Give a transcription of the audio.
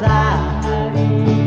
time